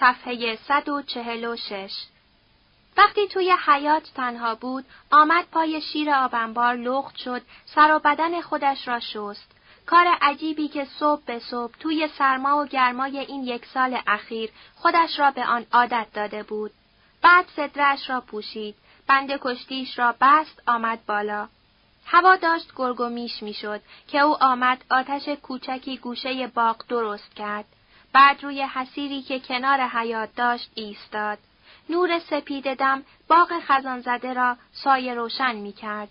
صفحه 146 وقتی توی حیات تنها بود، آمد پای شیر آبنبار لخت شد، سر و بدن خودش را شست. کار عجیبی که صبح به صبح توی سرما و گرمای این یک سال اخیر خودش را به آن عادت داده بود. بعد صدرش را پوشید، بند کشتیش را بست آمد بالا. هوا داشت گرگ و میش می‌شد که او آمد آتش کوچکی گوشه باغ درست کرد. بعد روی حصیری که کنار حیاط داشت ایستاد. نور سپیده دم باغ خزان زده را سایه روشن می کرد.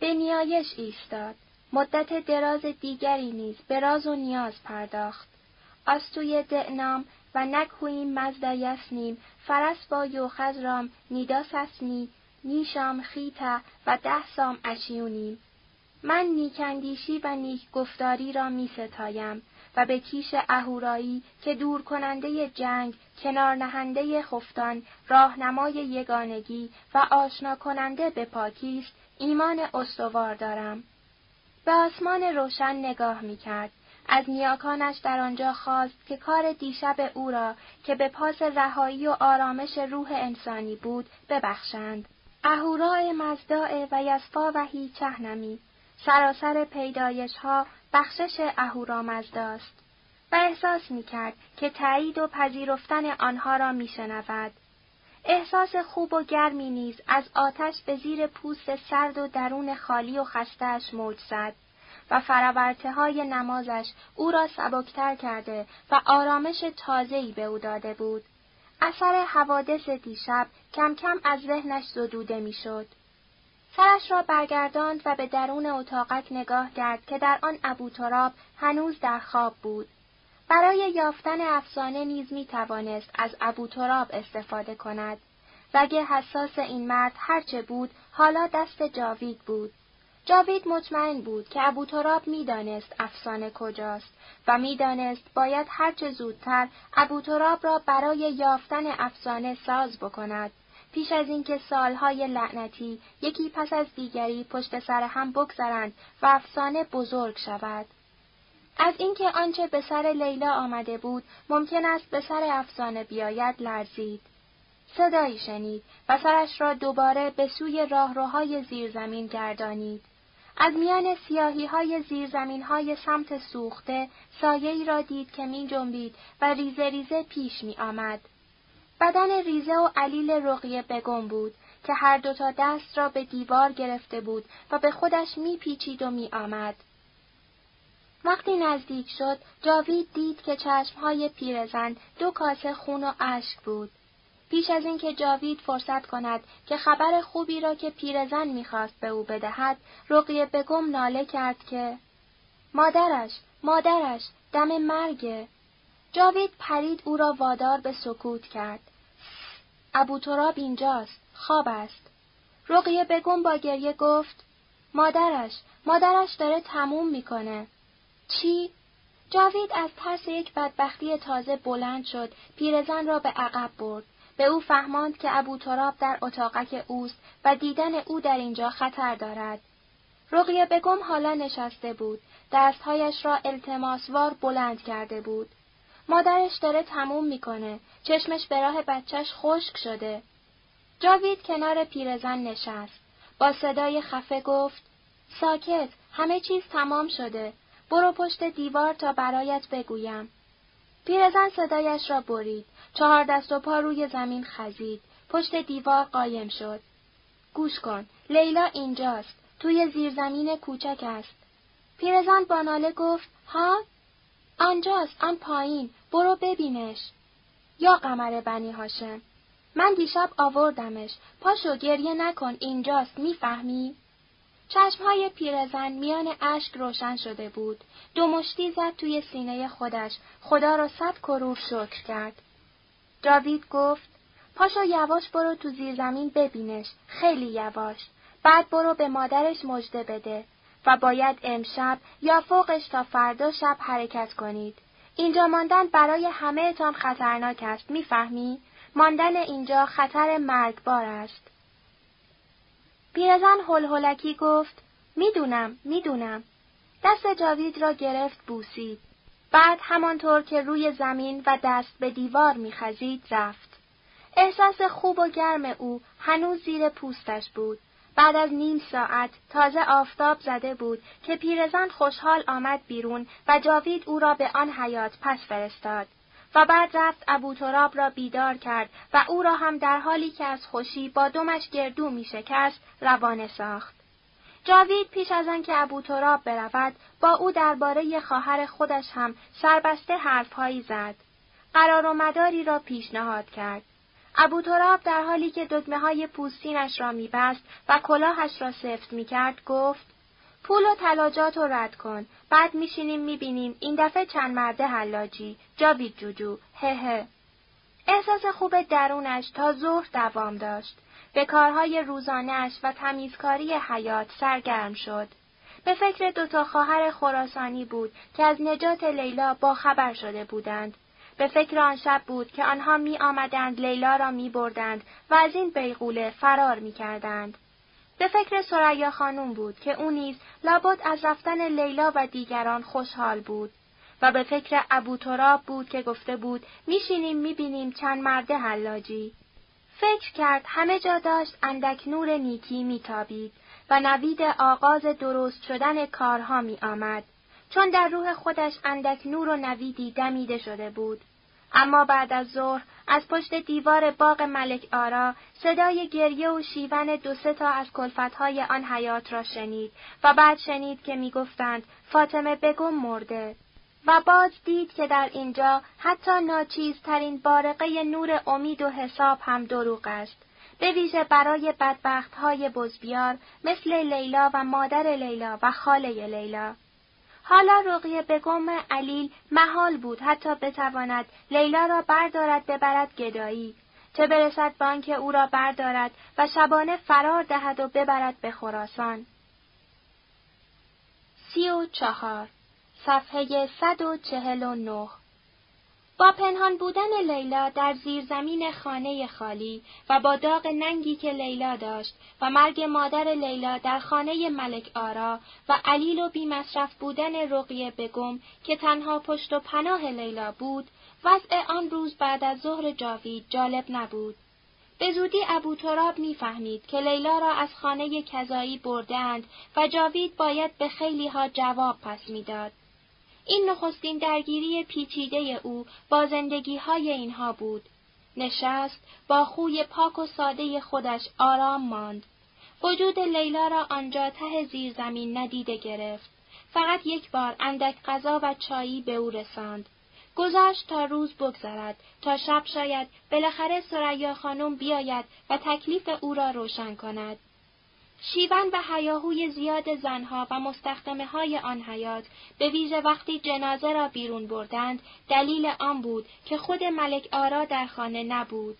به نیایش ایستاد. مدت دراز دیگری نیز به راز و نیاز پرداخت. آستوی دعنام و نکویم مزد یسنیم فرس با یوخز رام نیدا سسنی نیشام خیته و ده سام اشیونیم. من نیکندیشی و نیک گفتاری را می ستایم و به کیش اهورایی که دور کننده جنگ، کنار نهنده خفتان، راهنمای یگانگی و آشنا کننده به پاکیست، ایمان استوار دارم. به آسمان روشن نگاه می کرد. از نیاکانش در آنجا خواست که کار دیشب او را که به پاس رهایی و آرامش روح انسانی بود ببخشند. اهورای مزداع و یسفا و چهنمی سراسر پیدایش ها بخشش اهورامزداست و احساس می کرد که تایید و پذیرفتن آنها را می شنود. احساس خوب و گرمی نیز از آتش به زیر پوست سرد و درون خالی و خستش موج زد و فراورته های نمازش او را سبکتر کرده و آرامش تازه‌ای به او داده بود. اثر حوادث دیشب کم کم از ذهنش زدوده می‌شد. سرش را برگرداند و به درون اتاقک نگاه کرد که در آن ابو تراب هنوز در خواب بود. برای یافتن افسانه نیز می توانست از ابو تراب استفاده کند. رگ حساس این مرد هرچه بود حالا دست جاوید بود. جاوید مطمئن بود که ابو تراب می‌دانست افسانه کجاست و می‌دانست باید هرچه زودتر ابو تراب را برای یافتن افسانه ساز بکند. پیش از اینکه سالهای لعنتی یکی پس از دیگری پشت سر هم بگذرند و افسانه بزرگ شود. از اینکه آنچه به سر لیلا آمده بود ممکن است به سر افسانه بیاید لرزید. صدایی شنید و سرش را دوباره به سوی راهروهای زیرزمین گردانید. از میان سیاهی های زیرزمین های سمت سوخته سایه را دید که می جنبید و ریزه ریزه پیش می آمد. بدن ریزه و علیل رقیه بگم بود که هر دوتا دست را به دیوار گرفته بود و به خودش می پیچید و می آمد. وقتی نزدیک شد، جاوید دید که چشمهای پیرزن دو کاسه خون و اشک بود. پیش از اینکه جاوید فرصت کند که خبر خوبی را که پیرزن می‌خواست به او بدهد، رقیه بگم ناله کرد که مادرش، مادرش، دم مرگه. جاوید پرید او را وادار به سکوت کرد. ابو تراب اینجاست، خواب است. رقیه بگم با گریه گفت مادرش، مادرش داره تموم می‌کنه. چی؟ جاوید از ترس یک بدبختی تازه بلند شد، پیرزن را به عقب برد. به او فهماند که ابو تراب در اتاقک اوست و دیدن او در اینجا خطر دارد. رقیه بگم حالا نشسته بود، دستهایش را التماسوار بلند کرده بود. مادرش داره تموم می‌کنه، چشمش به راه بچهش خشک شده. جاوید کنار پیرزن نشست. با صدای خفه گفت ساکت، همه چیز تمام شده. برو پشت دیوار تا برایت بگویم. پیرزن صدایش را برید. چهار دست و پا روی زمین خزید. پشت دیوار قایم شد. گوش کن. لیلا اینجاست. توی زیرزمین کوچک است. پیرزن با ناله گفت ها؟ آنجاست. آن پایین. برو ببینش. یا قمر بنی هاشم. من دیشب آوردمش. پاشو گریه نکن. اینجاست. می‌فهمی؟ چشمهای پیرزن میان اشک روشن شده بود. دو مشتی زد توی سینه خودش. خدا را صد کرور شکر کرد. جاوید گفت پاشو یواش برو تو زیر زمین ببینش. خیلی یواش. بعد برو به مادرش مژده بده. و باید امشب یا فوقش تا فردا شب حرکت کنید. اینجا ماندن برای همه تان خطرناک است. می‌فهمی؟ ماندن اینجا خطر مرگبار است. پیرزن هلهلکی گفت می‌دونم می‌دونم دست جاوید را گرفت بوسید بعد همانطور که روی زمین و دست به دیوار میخزید رفت. احساس خوب و گرم او هنوز زیر پوستش بود. بعد از نیم ساعت تازه آفتاب زده بود که پیرزن خوشحال آمد بیرون و جاوید او را به آن حیات پس فرستاد. و بعد رفت ابو تراب را بیدار کرد و او را هم در حالی که از خوشی با دمش گردو می شکست روانه ساخت. جاوید پیش از آنکه ابو تراب برود با او درباره خواهر خودش هم سربسته حرفهایی زد. قرار و مداری را پیشنهاد کرد. ابو تراب در حالی که دگمه های پوستینش را میبست و کلاهش را سفت می‌کرد گفت پول و تلاجات رو رد کن. بعد میشینیم می‌بینیم این دفعه چند مرده حلاجی. جاوید جوجو. هه احساس خوب درونش تا ظهر دوام داشت. به کارهای روزانهش و تمیزکاری حیات سرگرم شد. به فکر دوتا خواهر خراسانی بود که از نجات لیلا با خبر شده بودند. به فکر آن شب بود که آنها می آمدند لیلا را می بردند و از این بیغوله فرار می کردند. به فکر سریا خانم بود که او نیز لابد از رفتن لیلا و دیگران خوشحال بود و به فکر ابو تراب بود که گفته بود میشینیم می‌بینیم چند مرده حلاجی. فکر کرد همه جا داشت اندک نور نیکی میتابید و نوید آغاز درست شدن کارها می آمد. چون در روح خودش اندک نور و نویدی دمیده شده بود. اما بعد از ظهر از پشت دیوار باغ ملک آرا صدای گریه و شیون دو سه تا از کلفتهای آن حیات را شنید و بعد شنید که می‌گفتند فاطمه بگم مرده. و باز دید که در اینجا حتی ناچیزترین بارقه نور امید و حساب هم دروغ است. به ویژه برای بدبخت های بزبیار مثل لیلا و مادر لیلا و خاله لیلا. حالا رقیه بگم علیل محال بود حتی بتواند لیلا را بردارد ببرد گدایی. چه برسد بانک او را بردارد و شبانه فرار دهد و ببرد به خراسان. سی و چهار. صفحه صد و چهل و نه. با پنهان بودن لیلا در زیرزمین خانه خالی و با داغ ننگی که لیلا داشت و مرگ مادر لیلا در خانه ملک آرا و علیل و بیمصرف بودن رقیه بگم که تنها پشت و پناه لیلا بود، وضع آن روز بعد از ظهر جاوید جالب نبود. به زودی ابو تراب می‌فهمید که لیلا را از خانه کذایی بردند و جاوید باید به خیلی ها جواب پس می‌داد. این نخستین درگیری پیچیده او با زندگی های اینها بود. نشست با خوی پاک و ساده خودش آرام ماند. وجود لیلا را آنجا ته زیر زمین ندیده گرفت. فقط یک بار اندک غذا و چایی به او رساند. گذاشت تا روز بگذرد تا شب شاید بالاخره سریا خانم بیاید و تکلیف او را روشن کند. شیون و حیاهوی زیاد زنها و مستخدمه های آن حیات به ویژه وقتی جنازه را بیرون بردند دلیل آن بود که خود ملک آرا در خانه نبود.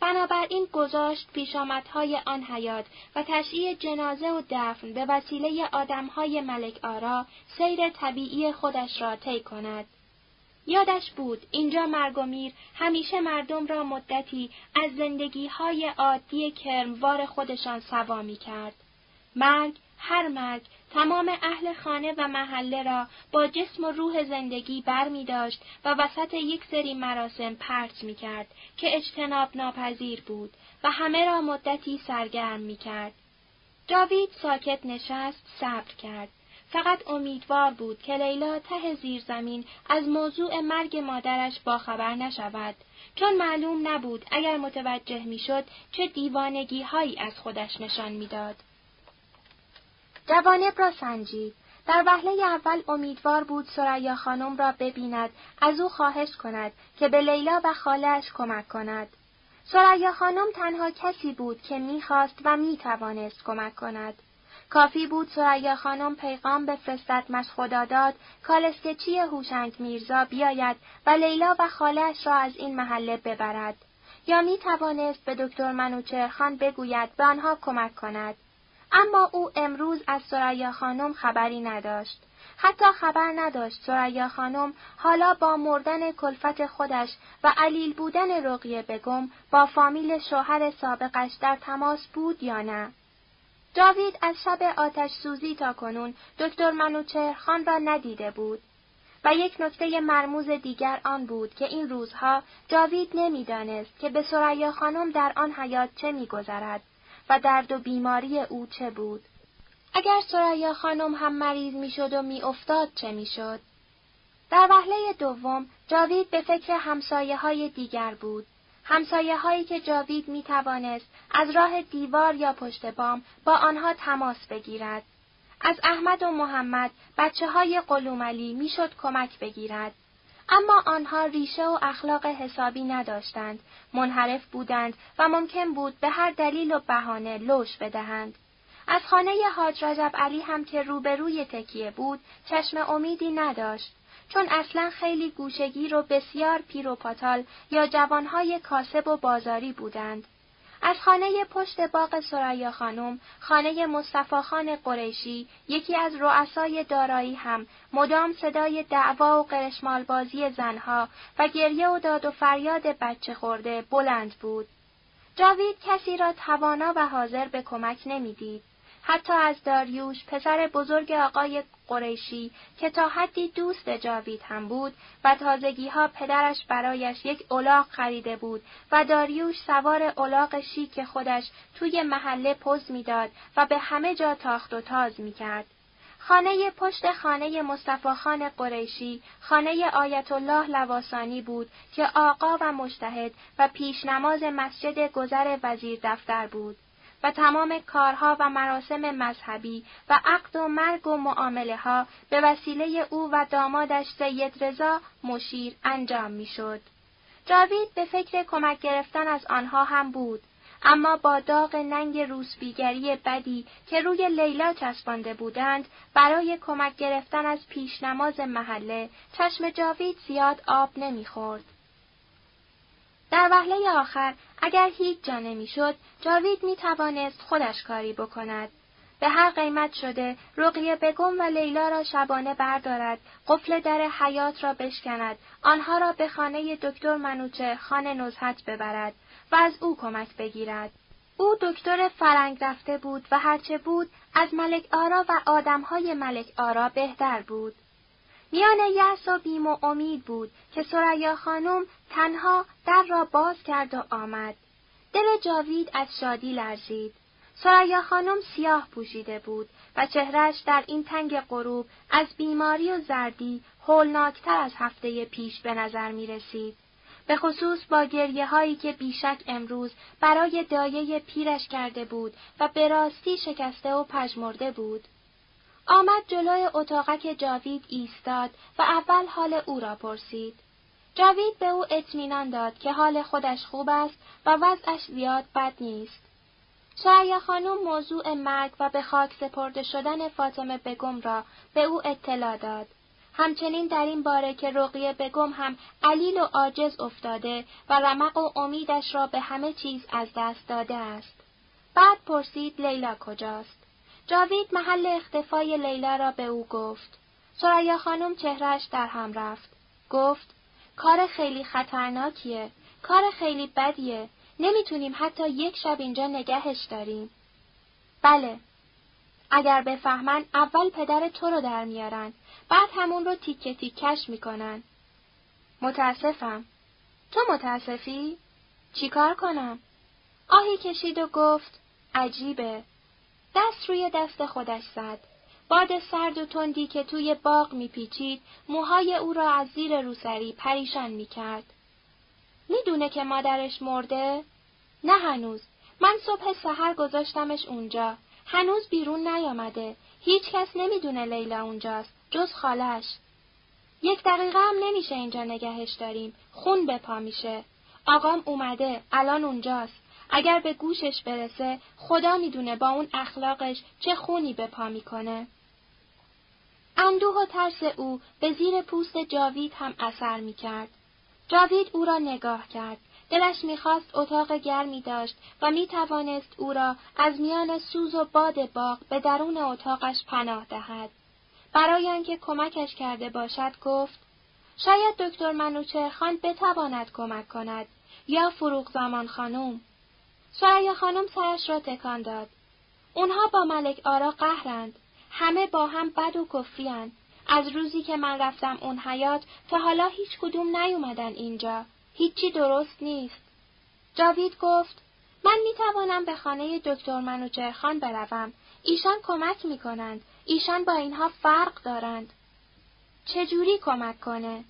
بنابراین گذاشت پیشامدهای آن حیات و تشییع جنازه و دفن به وسیله آدمهای ملک آرا سیر طبیعی خودش را طی کند. یادش بود اینجا مرگ و میر همیشه مردم را مدتی از زندگی های عادی کرموار خودشان سوا می کرد. مرگ، هر مرگ، تمام اهل خانه و محله را با جسم و روح زندگی بر می داشت و وسط یک سری مراسم پرت می کرد که اجتناب ناپذیر بود و همه را مدتی سرگرم می کرد. جاوید ساکت نشست صبر کرد. فقط امیدوار بود که لیلا ته زیر زمین از موضوع مرگ مادرش باخبر نشود چون معلوم نبود اگر متوجه می‌شد چه دیوانگی هایی از خودش نشان می‌داد. جوانب را سنجید. در وهله اول امیدوار بود سریا خانم را ببیند، از او خواهش کند که به لیلا و خالش کمک کند. سریا خانم تنها کسی بود که می‌خواست و می‌توانست کمک کند. کافی بود سریا خانم پیغام بفرستد مش خداداد کالسکچی هوشنگ میرزا بیاید و لیلا و خالش را از این محله ببرد. یا می توانست به دکتر منوچرخان بگوید به آنها کمک کند. اما او امروز از سریا خانم خبری نداشت. حتی خبر نداشت سریا خانم حالا با مردن کلفت خودش و علیل بودن رقیه بگم با فامیل شوهر سابقش در تماس بود یا نه. جاوید از شب آتش سوزی تا کنون دکتر منوچهر خان را ندیده بود. و یک نکته مرموز دیگر آن بود که این روزها جاوید نمی‌دانست که به سریا خانم در آن حیات چه میگذرد و درد و بیماری او چه بود. اگر سریا خانم هم مریض می‌شد و میافتاد چه می‌شد؟ در وهله دوم جاوید به فکر همسایه های دیگر بود. همسایه هایی که جاوید می توانست از راه دیوار یا پشت بام با آنها تماس بگیرد. از احمد و محمد بچه های قلوملی می‌شد کمک بگیرد. اما آنها ریشه و اخلاق حسابی نداشتند، منحرف بودند و ممکن بود به هر دلیل و بهانه لوش بدهند. از خانه حاج رجب علی هم که روبروی تکیه بود، چشم امیدی نداشت. چون اصلا خیلی گوشگیر و بسیار پیر و پاتال یا جوانهای کاسب و بازاری بودند. از خانه پشت باغ سریا خانم، خانه مصطفی خان قریشی، یکی از رؤسای دارایی هم مدام صدای دعوا و قرشمالبازی زنها و گریه و داد و فریاد بچه خورده بلند بود. جاوید کسی را توانا و حاضر به کمک نمی‌دید. حتی از داریوش پسر بزرگ آقای قریشی که تا حدی دوست جاوید هم بود و تازگی ها پدرش برایش یک الاغ خریده بود و داریوش سوار الاغ شیک خودش توی محله پوز می‌داد و به همه جا تاخت و تاز می‌کرد. خانه پشت خانه مصطفی خان قریشی خانه آیت الله لواسانی بود که آقا و مجتهد و پیشنماز مسجد گذر وزیر دفتر بود. و تمام کارها و مراسم مذهبی و عقد و مرگ و معامله ها به وسیله او و دامادش سید رضا مشیر انجام می‌شد. جاوید به فکر کمک گرفتن از آنها هم بود، اما با داغ ننگ روسبیگری بدی که روی لیلا چسبانده بودند برای کمک گرفتن از پیشنماز محله چشم جاوید زیاد آب نمی‌خورد. در وهله آخر اگر هیچ جا نمی‌شد جاوید می توانست خودش کاری بکند. به هر قیمت شده رقیه بگم و لیلا را شبانه بردارد، قفل در حیات را بشکند، آنها را به خانه دکتر منوچه خان نزهت ببرد و از او کمک بگیرد. او دکتر فرنگ رفته بود و هرچه بود از ملک آرا و آدمهای ملک آرا بهتر بود. میان یأس و بیم و امید بود که سریا خانم تنها در را باز کرد و آمد. دل جاوید از شادی لرزید. سریا خانم سیاه پوشیده بود و چهرش در این تنگ غروب از بیماری و زردی هولناکتر از هفته پیش به نظر می رسید. به خصوص با گریه هایی که بیشک امروز برای دایه پیرش کرده بود و به راستی شکسته و پژمرده بود. آمد جلوی اتاقک جاوید ایستاد و اول حال او را پرسید. جاوید به او اطمینان داد که حال خودش خوب است و وضعش زیاد بد نیست. شایا خانم موضوع مرگ و به خاک سپرده شدن فاطمه بگم را به او اطلاع داد. همچنین در این باره که رقیه بگم هم علیل و عاجز افتاده و رمق و امیدش را به همه چیز از دست داده است. بعد پرسید لیلا کجاست؟ جاوید محل اختفای لیلا را به او گفت. سریا خانم چهرش در هم رفت. گفت کار خیلی خطرناکیه. کار خیلی بدیه. نمی‌تونیم حتی یک شب اینجا نگهش داریم. بله. اگر بفهمن اول پدر تو رو در میارن. بعد همون رو تیکه تیکش می‌کنن. متاسفم. تو متاسفی؟ چیکار کنم؟ آهی کشید و گفت عجیبه. دست روی دست خودش زد. باد سرد و تندی که توی باغ میپیچید موهای او را از زیر روسری پریشان می‌کرد. می‌دونه که مادرش مرده؟ نه هنوز. من صبح سحر گذاشتمش اونجا. هنوز بیرون نیامده. هیچ کس نمی‌دونه لیلا اونجاست. جز خالش. یک دقیقه هم نمیشه اینجا نگهش داریم. خون به پا میشه. آقام اومده. الان اونجاست. اگر به گوشش برسه خدا می‌دونه با اون اخلاقش چه خونی به پا می‌کنه. اندوه و ترس او به زیر پوست جاوید هم اثر می‌کرد. جاوید او را نگاه کرد. دلش می‌خواست اتاق گرمی داشت و می‌توانست او را از میان سوز و باد باغ به درون اتاقش پناه دهد. برای آنکه کمکش کرده باشد گفت شاید دکتر منوچه خان بتواند کمک کند یا فروغ زمان خانم. سریا خانم سرش را تکان داد. اونها با ملک آرا قهرند. همه با هم بد و کفریند. از روزی که من رفتم اون حیات تا حالا هیچ کدوم نیومدن اینجا. هیچی درست نیست. جاوید گفت من می توانم به خانه دکتر منوچرخان بروم. ایشان کمک می کنند. ایشان با اینها فرق دارند. چجوری کمک کنه؟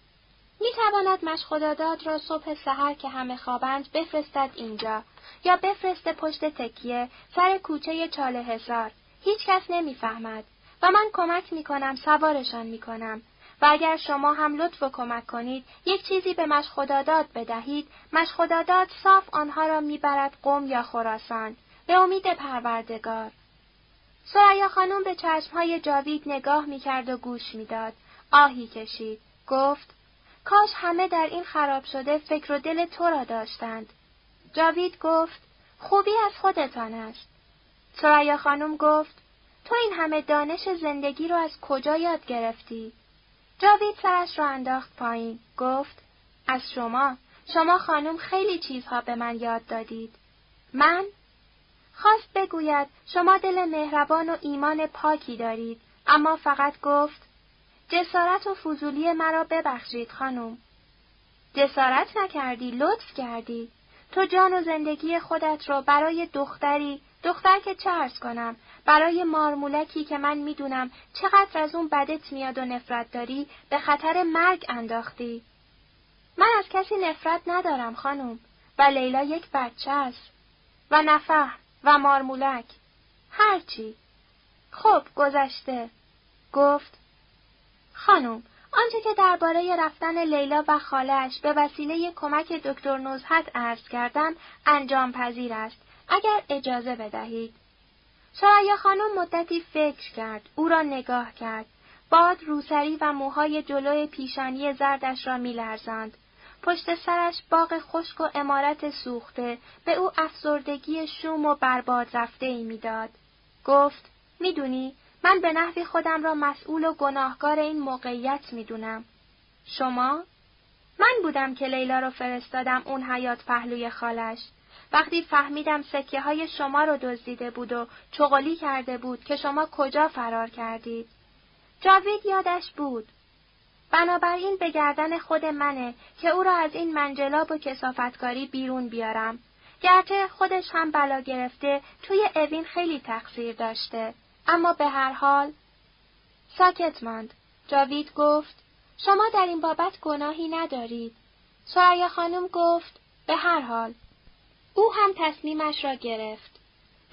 می تواند مشخداداد را صبح سحر که همه خوابند بفرستد اینجا یا بفرست پشت تکیه سر کوچه چاله هزار. هیچ کس نمی‌فهمد و من کمک می کنم سوارشان می کنم. و اگر شما هم لطف و کمک کنید یک چیزی به مشخداداد بدهید. مشخداداد صاف آنها را می‌برد قوم یا خراسان. به امید پروردگار. سریا خانم به چشمهای جاوید نگاه می‌کرد و گوش می‌داد. آهی کشید. گفت کاش همه در این خراب شده فکر و دل تو را داشتند. جاوید گفت خوبی از خودتان است سریا خانم گفت تو این همه دانش زندگی رو از کجا یاد گرفتی؟ جاوید سرش را انداخت پایین. گفت از شما. شما خانم خیلی چیزها به من یاد دادید. من؟ خواست بگوید شما دل مهربان و ایمان پاکی دارید. اما فقط گفت جسارت و فضولی مرا ببخشید خانم. جسارت نکردی، لطف کردی. تو جان و زندگی خودت را برای دختری دختر که چه ارز کنم برای مارمولکی که من می‌دونم چقدر از اون بدت میاد و نفرت داری به خطر مرگ انداختی. من از کسی نفرت ندارم خانم و لیلا یک بچه است و نفه و مارمولک هرچی. خب گذشته. گفت خانم آنچه که درباره رفتن لیلا و خالش به وسیله کمک دکتر نزهت عرض کردم انجام پذیر است اگر اجازه بدهید. سرایا خانم مدتی فکر کرد، او را نگاه کرد. باد روسری و موهای جلوی پیشانی زردش را میلرزاند. پشت سرش باغ خشک و امارت سوخته به او افسردگی شوم و برباد رفته ای می‌داد. گفت، می‌دونی، من به نحوی خودم را مسئول و گناهکار این موقعیت می‌دونم. شما؟ من بودم که لیلا را فرستادم اون حیات پهلوی خالش. وقتی فهمیدم سکه های شما رو دزدیده بود و چغلی کرده بود که شما کجا فرار کردید. جاوید یادش بود. بنابراین به گردن خود منه که او را از این منجلاب و کسافتکاری بیرون بیارم. گرچه خودش هم بلا گرفته توی اوین خیلی تقصیر داشته. اما به هر حال ساکت ماند. جاوید گفت شما در این بابت گناهی ندارید. سریا خانم گفت به هر حال او هم تصمیمش را گرفت.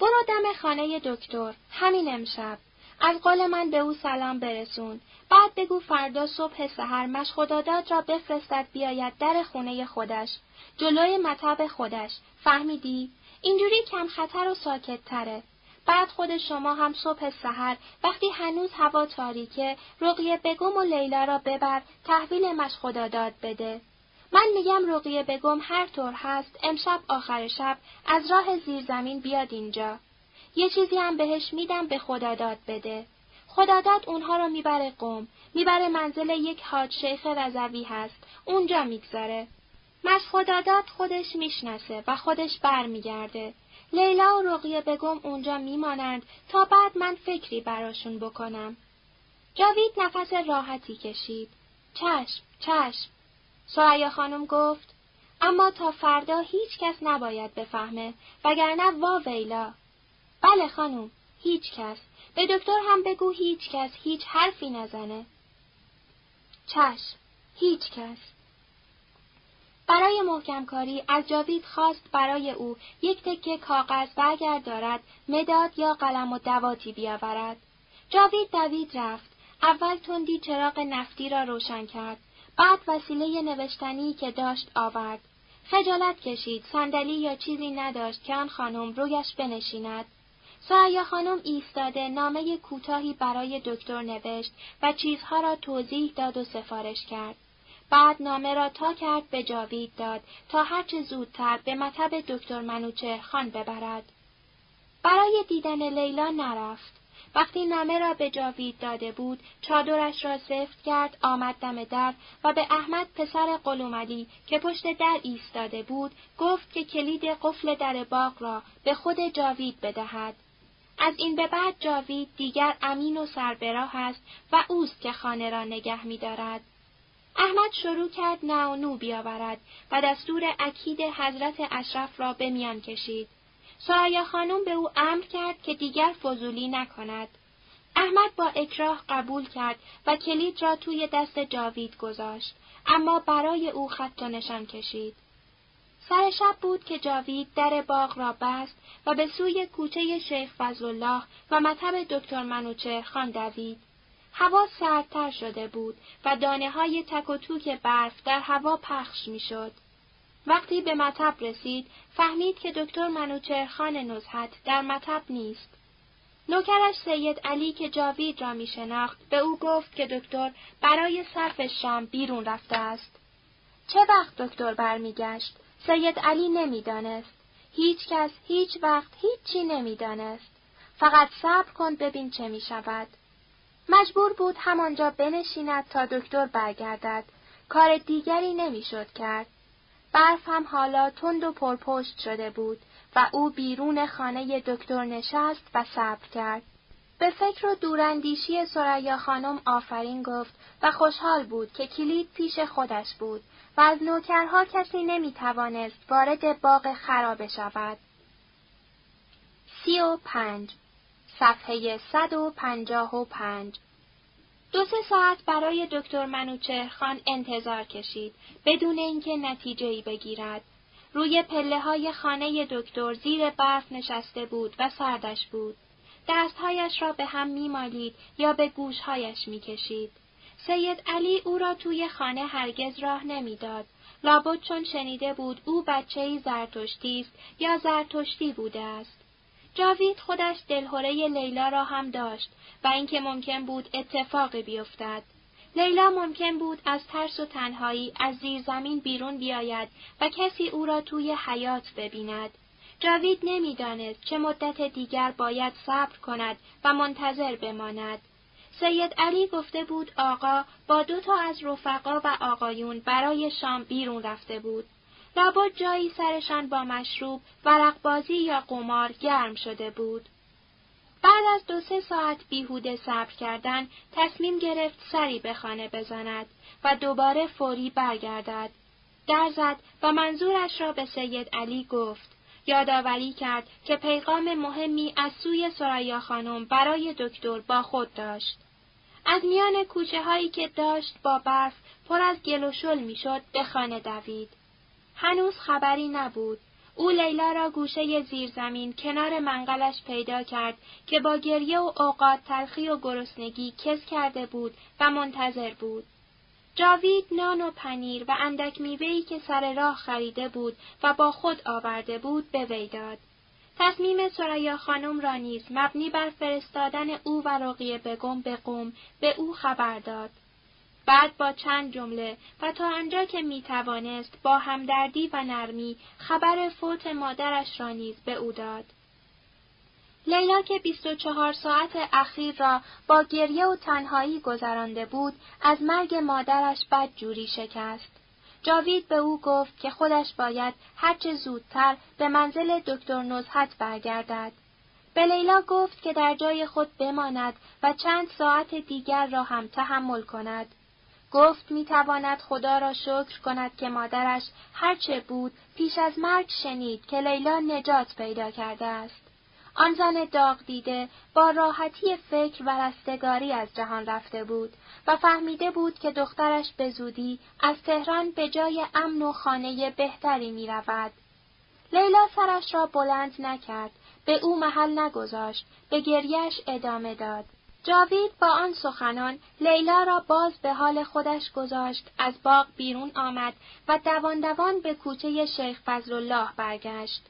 برو دم خانه دکتر، همین امشب. از قول من به او سلام برسون. بعد بگو فردا صبح سحر مش خداداد را بفرستد بیاید در خونه خودش. جلوی مطب خودش. فهمیدی؟ اینجوری کم خطر و ساکت تره. بعد خود شما هم صبح سحر وقتی هنوز هوا تاریکه رقیه بگم و لیلا را ببر تحویل مش خداداد بده. من میگم رقیه بگم هر طور هست امشب آخر شب از راه زیرزمین بیاد اینجا. یه چیزی هم بهش میدم به خداداد بده. خداداد اونها رو می‌بره قوم، می‌بره منزل یک حاج شیخ رضوی هست، اونجا می‌گذاره. مش خداداد خودش می‌شناسه و خودش برمیگرده. لیلا و رقیه بگم اونجا میمانند تا بعد من فکری براشون بکنم. جاوید نفس راحتی کشید. چشم، چشم. سریا خانم گفت اما تا فردا هیچ کس نباید بفهمه وگرنه وا ویلا بله خانم هیچ کس به دکتر هم بگو هیچ کس هیچ حرفی نزنه چشم هیچ کس برای محکم کاری از جاوید خواست برای او یک تکه کاغذ و اگر دارد مداد یا قلم و دواتی بیاورد. جاوید دوید رفت. اول تندی چراغ نفتی را روشن کرد. بعد وسیله نوشتنی که داشت آورد. خجالت کشید صندلی یا چیزی نداشت که آن خانم رویش بنشیند. سریا خانم ایستاده نامه کوتاهی برای دکتر نوشت و چیزها را توضیح داد و سفارش کرد. بعد نامه را تا کرد به جاوید داد تا هرچه زودتر به مطب دکتر منوچه خان ببرد. برای دیدن لیلا نرفت. وقتی نامه را به جاوید داده بود، چادرش را سفت کرد، آمد دم در و به احمد پسر قلومدی که پشت در ایستاده بود، گفت که کلید قفل در باغ را به خود جاوید بدهد. از این به بعد جاوید دیگر امین و سربراه است و اوست که خانه را نگه می‌دارد. احمد شروع کرد نو بیاورد و دستور اکید حضرت اشرف را به میان کشید. سرایا خانم به او امر کرد که دیگر فضولی نکند. احمد با اکراه قبول کرد و کلید را توی دست جاوید گذاشت، اما برای او خط و نشان کشید. سر شب بود که جاوید در باغ را بست و به سوی کوچه شیخ فضلالله و مطب دکتر منوچه خان دوید. هوا سردتر شده بود و دانه های تک و توک برف در هوا پخش می‌شد. وقتی به مطب رسید، فهمید که دکتر منوچه خان نزهت در مطب نیست. نوکرش سید علی که جاوید را می شناخت به او گفت که دکتر برای صرف شام بیرون رفته است. چه وقت دکتر برمیگشت؟ سید علی نمی‌دانست. هیچ کس هیچ وقت هیچی نمی‌دانست. فقط صبر کن ببین چه می شود. مجبور بود همانجا بنشیند تا دکتر برگردد. کار دیگری نمی‌شد کرد. برف هم حالا تند و پرپشت شده بود و او بیرون خانه دکتر نشست و صبر کرد. به فکر و دوراندیشی سریا خانم آفرین گفت و خوشحال بود که کلید پیش خودش بود و از نوکرها کسی نمی توانست وارد باغ خرابه شود. سی و پنج صفحه صد و پنجاه و پنج دو سه ساعت برای دکتر منوچهر خان انتظار کشید بدون اینکه نتیجه بگیرد. روی پله های خانه دکتر زیر برف نشسته بود و سردش بود. دستهایش را به هم میمالید یا به گوشهایش می‌کشید. سید علی او را توی خانه هرگز راه نمی‌داد. لابد چون شنیده بود او بچه زرتشتی است یا زرتشتی بوده است. جاوید خودش دلهوره لیلا را هم داشت و اینکه ممکن بود اتفاقی بیفتد. لیلا ممکن بود از ترس و تنهایی از زیر زمین بیرون بیاید و کسی او را توی حیات ببیند. جاوید نمی‌دانست چه مدت دیگر باید صبر کند و منتظر بماند. سید علی گفته بود آقا با دو تا از رفقا و آقایون برای شام بیرون رفته بود. لابد جایی سرشان با مشروب، ورقبازی یا قمار گرم شده بود. بعد از دو سه ساعت بیهوده صبر کردن تصمیم گرفت سری به خانه بزند و دوباره فوری برگردد. در زد و منظورش را به سید علی گفت. یادآوری کرد که پیغام مهمی از سوی سرایا خانم برای دکتر با خود داشت. از میان کوچه هایی که داشت با برف پر از گل و شل می‌شد به خانه دوید. هنوز خبری نبود. او لیلا را گوشه زیرزمین کنار منقلش پیدا کرد که با گریه و اوقات تلخی و گرسنگی کس کرده بود و منتظر بود. جاوید نان و پنیر و اندک میوهی که سر راه خریده بود و با خود آورده بود به وی داد. تصمیم سریا خانم را نیز مبنی بر فرستادن او و رقیه بگم به قوم به او خبر داد. بعد با چند جمله و تا آنجا که می توانست با همدردی و نرمی خبر فوت مادرش را نیز به او داد. لیلا که بیست و چهار ساعت اخیر را با گریه و تنهایی گذرانده بود، از مرگ مادرش بد جوری شکست. جاوید به او گفت که خودش باید هرچه زودتر به منزل دکتر نزهت برگردد. به لیلا گفت که در جای خود بماند و چند ساعت دیگر را هم تحمل کند. گفت می‌تواند خدا را شکر کند که مادرش هرچه بود پیش از مرگ شنید که لیلا نجات پیدا کرده است. آن زن داغ دیده با راحتی فکر و رستگاری از جهان رفته بود و فهمیده بود که دخترش به زودی از تهران به جای امن و خانه بهتری می رود. لیلا سرش را بلند نکرد، به او محل نگذاشت، به گریش ادامه داد. جاوید با آن سخنان لیلا را باز به حال خودش گذاشت از باغ بیرون آمد و دوان دوان به کوچه شیخ فضلالله برگشت.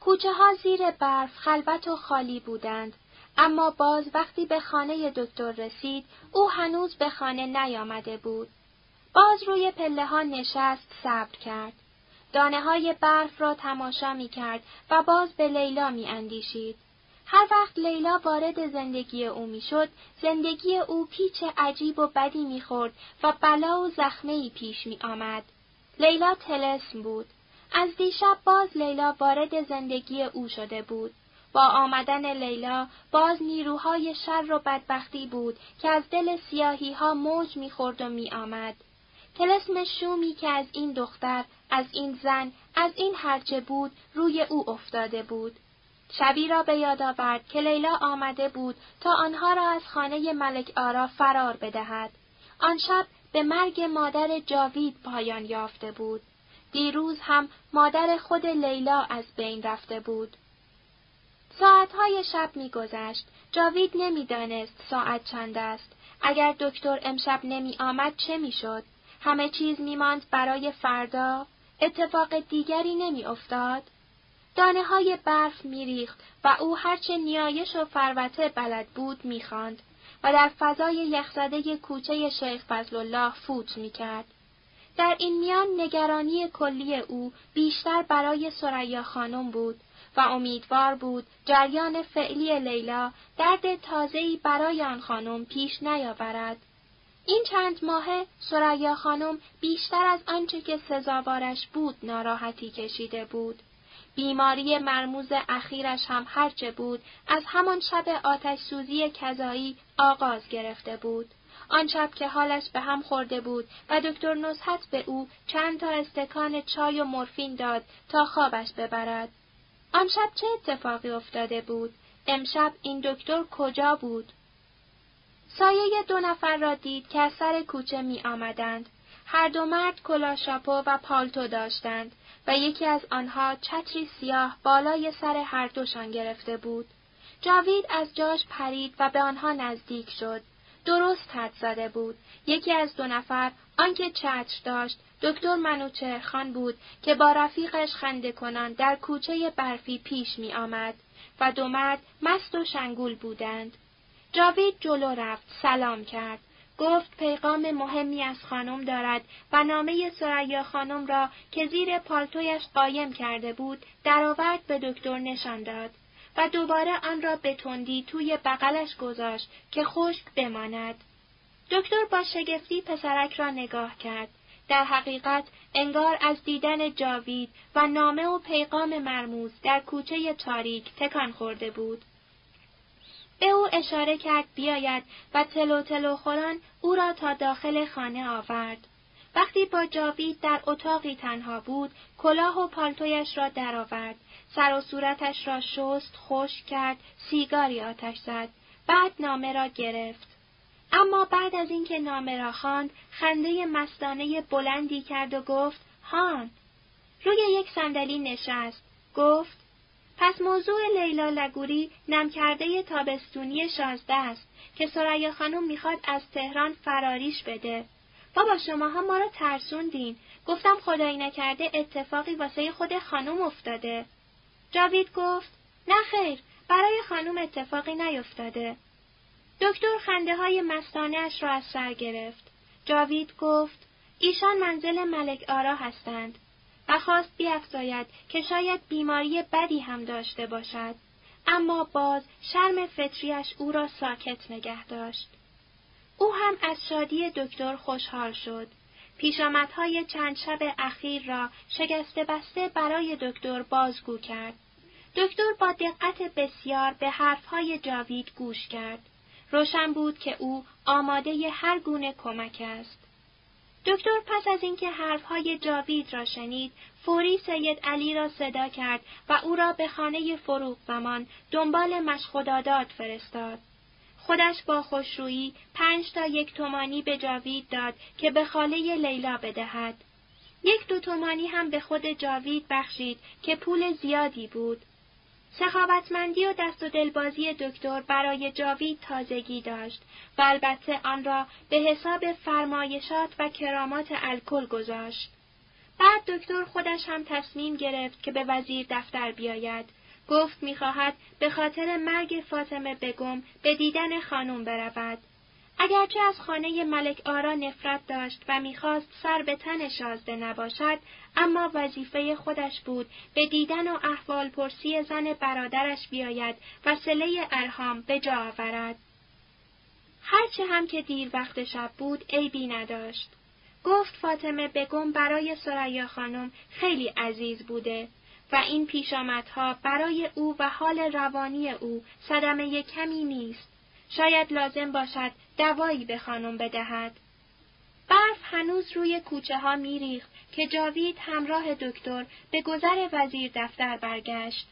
کوچه ها زیر برف خلوت و خالی بودند اما باز وقتی به خانه دکتر رسید او هنوز به خانه نیامده بود. باز روی پله ها نشست صبر کرد. دانه های برف را تماشا می کرد و باز به لیلا می اندیشید. هر وقت لیلا وارد زندگی او می‌شد، زندگی او پیچ عجیب و بدی می‌خورد و بلا و زخمه پیش می آمد. لیلا تلسم بود. از دیشب باز لیلا وارد زندگی او شده بود. با آمدن لیلا باز نیروهای شر و بدبختی بود که از دل سیاهی ها موج می‌خورد و میآمد. تلسم شومی که از این دختر، از این زن، از این هرچه بود روی او افتاده بود. شبی را به یاد آورد که لیلا آمده بود تا آنها را از خانه ملک آرا فرار بدهد. آن شب به مرگ مادر جاوید پایان یافته بود. دیروز هم مادر خود لیلا از بین رفته بود. ساعتهای شب میگذشت. جاوید نمی‌دانست ساعت چند است. اگر دکتر امشب نمی آمد چه می‌شد؟ همه چیز میماند برای فردا؟ اتفاق دیگری نمی افتاد؟ دانه های برف میریخت و او هرچه نیایش و فروته بلد بود می‌خواند و در فضای یخزده کوچه شیخ فضل الله فوت می‌کرد. در این میان نگرانی کلی او بیشتر برای سریا خانم بود و امیدوار بود جریان فعلی لیلا درد تازه‌ای برای آن خانم پیش نیاورد. این چند ماه سریا خانم بیشتر از آنچه که سزاوارش بود ناراحتی کشیده بود. بیماری مرموز اخیرش هم هرچه بود از همان شب آتش سوزی کذایی آغاز گرفته بود. آن شب که حالش به هم خورده بود و دکتر نصحت به او چند تا استکان چای و مورفین داد تا خوابش ببرد. آن شب چه اتفاقی افتاده بود؟ امشب این دکتر کجا بود؟ سایه دو نفر را دید که از سر کوچه می آمدند. هر دو مرد کلا شاپو و پالتو داشتند و یکی از آنها چتری سیاه بالای سر هر دوشان گرفته بود. جاوید از جاش پرید و به آنها نزدیک شد. درست حد زده بود. یکی از دو نفر آنکه چتر داشت دکتر منوچه خان بود که با رفیقش خنده کنان در کوچه برفی پیش می آمد و دو مرد مست و شنگول بودند. جاوید جلو رفت سلام کرد. گفت پیغام مهمی از خانم دارد و نامه سریا خانم را که زیر پالتویش قایم کرده بود درآورد به دکتر نشان داد و دوباره آن را به تندی توی بغلش گذاشت که خشک بماند. دکتر با شگفتی پسرک را نگاه کرد. در حقیقت انگار از دیدن جاوید و نامه و پیغام مرموز در کوچه تاریک تکان خورده بود. او اشاره کرد بیاید و تلو تلو خوران او را تا داخل خانه آورد. وقتی با جاوید در اتاقی تنها بود، کلاه و پالتویش را درآورد، سر و صورتش را شست، خوش کرد، سیگاری آتش زد، بعد نامه را گرفت. اما بعد از اینکه نامه را خواند، خنده مستانه بلندی کرد و گفت: هان. روی یک صندلی نشست. گفت: پس موضوع لیلا لگوری نمکرده تابستونی شازده است که سریا خانم می‌خواد از تهران فراریش بده. بابا شماها ما رو ترسوندین. گفتم خدایی نکرده اتفاقی واسه خود خانم افتاده. جاوید گفت نه خیر برای خانم اتفاقی نیفتاده. دکتر خنده های مستانش را از سر گرفت. جاوید گفت ایشان منزل ملک آرا هستند. و خواست بیافزاید که شاید بیماری بدی هم داشته باشد. اما باز شرم فطریش او را ساکت نگه داشت. او هم از شادی دکتر خوشحال شد. پیشامدهای چند شب اخیر را شگسته بسته برای دکتر بازگو کرد. دکتر با دقت بسیار به حرفهای جاوید گوش کرد. روشن بود که او آماده هر گونه کمک است. دکتر پس از اینکه حرفهای جاوید را شنید، فوری سید علی را صدا کرد و او را به خانه فروغ زمان دنبال مشخدادات فرستاد. خودش با خوشرویی پنج تا یک تومانی به جاوید داد که به خاله لیلا بدهد. یک دو تومانی هم به خود جاوید بخشید که پول زیادی بود. سخاوتمندی و دست و دلبازی دکتر برای جاوید تازگی داشت و البته آن را به حساب فرمایشات و کرامات الکل گذاشت. بعد دکتر خودش هم تصمیم گرفت که به وزیر دفتر بیاید. گفت می‌خواهد به خاطر مرگ فاطمه بگم به دیدن خانم برود. اگرچه از خانه ملک آرا نفرت داشت و می‌خواست سر به تن شازده نباشد، اما وظیفه خودش بود به دیدن و احوال پرسی زن برادرش بیاید و سله ارهام به جا آورد. هرچه هم که دیر وقت شب بود عیبی نداشت. گفت فاطمه بگم برای سریا خانم خیلی عزیز بوده و این پیشامدها برای او و حال روانی او صدمه کمی نیست. شاید لازم باشد دوایی به خانم بدهد. برف هنوز روی کوچه ها میریخت که جاوید همراه دکتر به گذر وزیر دفتر برگشت.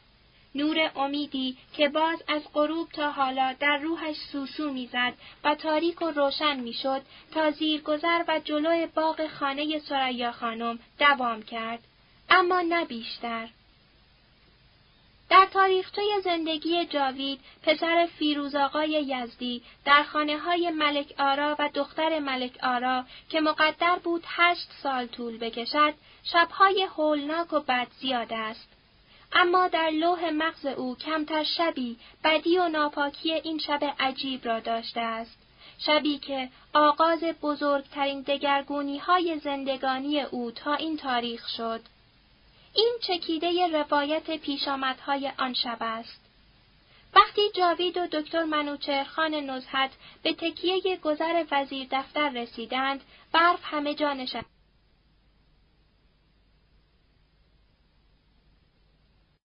نور امیدی که باز از غروب تا حالا در روحش سوسو می‌زد و تاریک و روشن می‌شد تا زیرگذر و جلو باغ خانه سریا خانم دوام کرد اما نه بیشتر در تاریخچه زندگی جاوید پسر فیروز آقای یزدی در خانه های ملک آرا و دختر ملک آرا که مقدر بود هشت سال طول بکشد شبهای هولناک و بد زیاد است. اما در لوح مغز او کمتر شبی بدی و ناپاکی این شب عجیب را داشته است. شبی که آغاز بزرگترین دگرگونی های زندگانی او تا این تاریخ شد. این چکیده روایت پیشامدهای آن شب است. وقتی جاوید و دکتر منوچهرخان نزهت به تکیه گذر وزیر دفتر رسیدند، برف همه جا.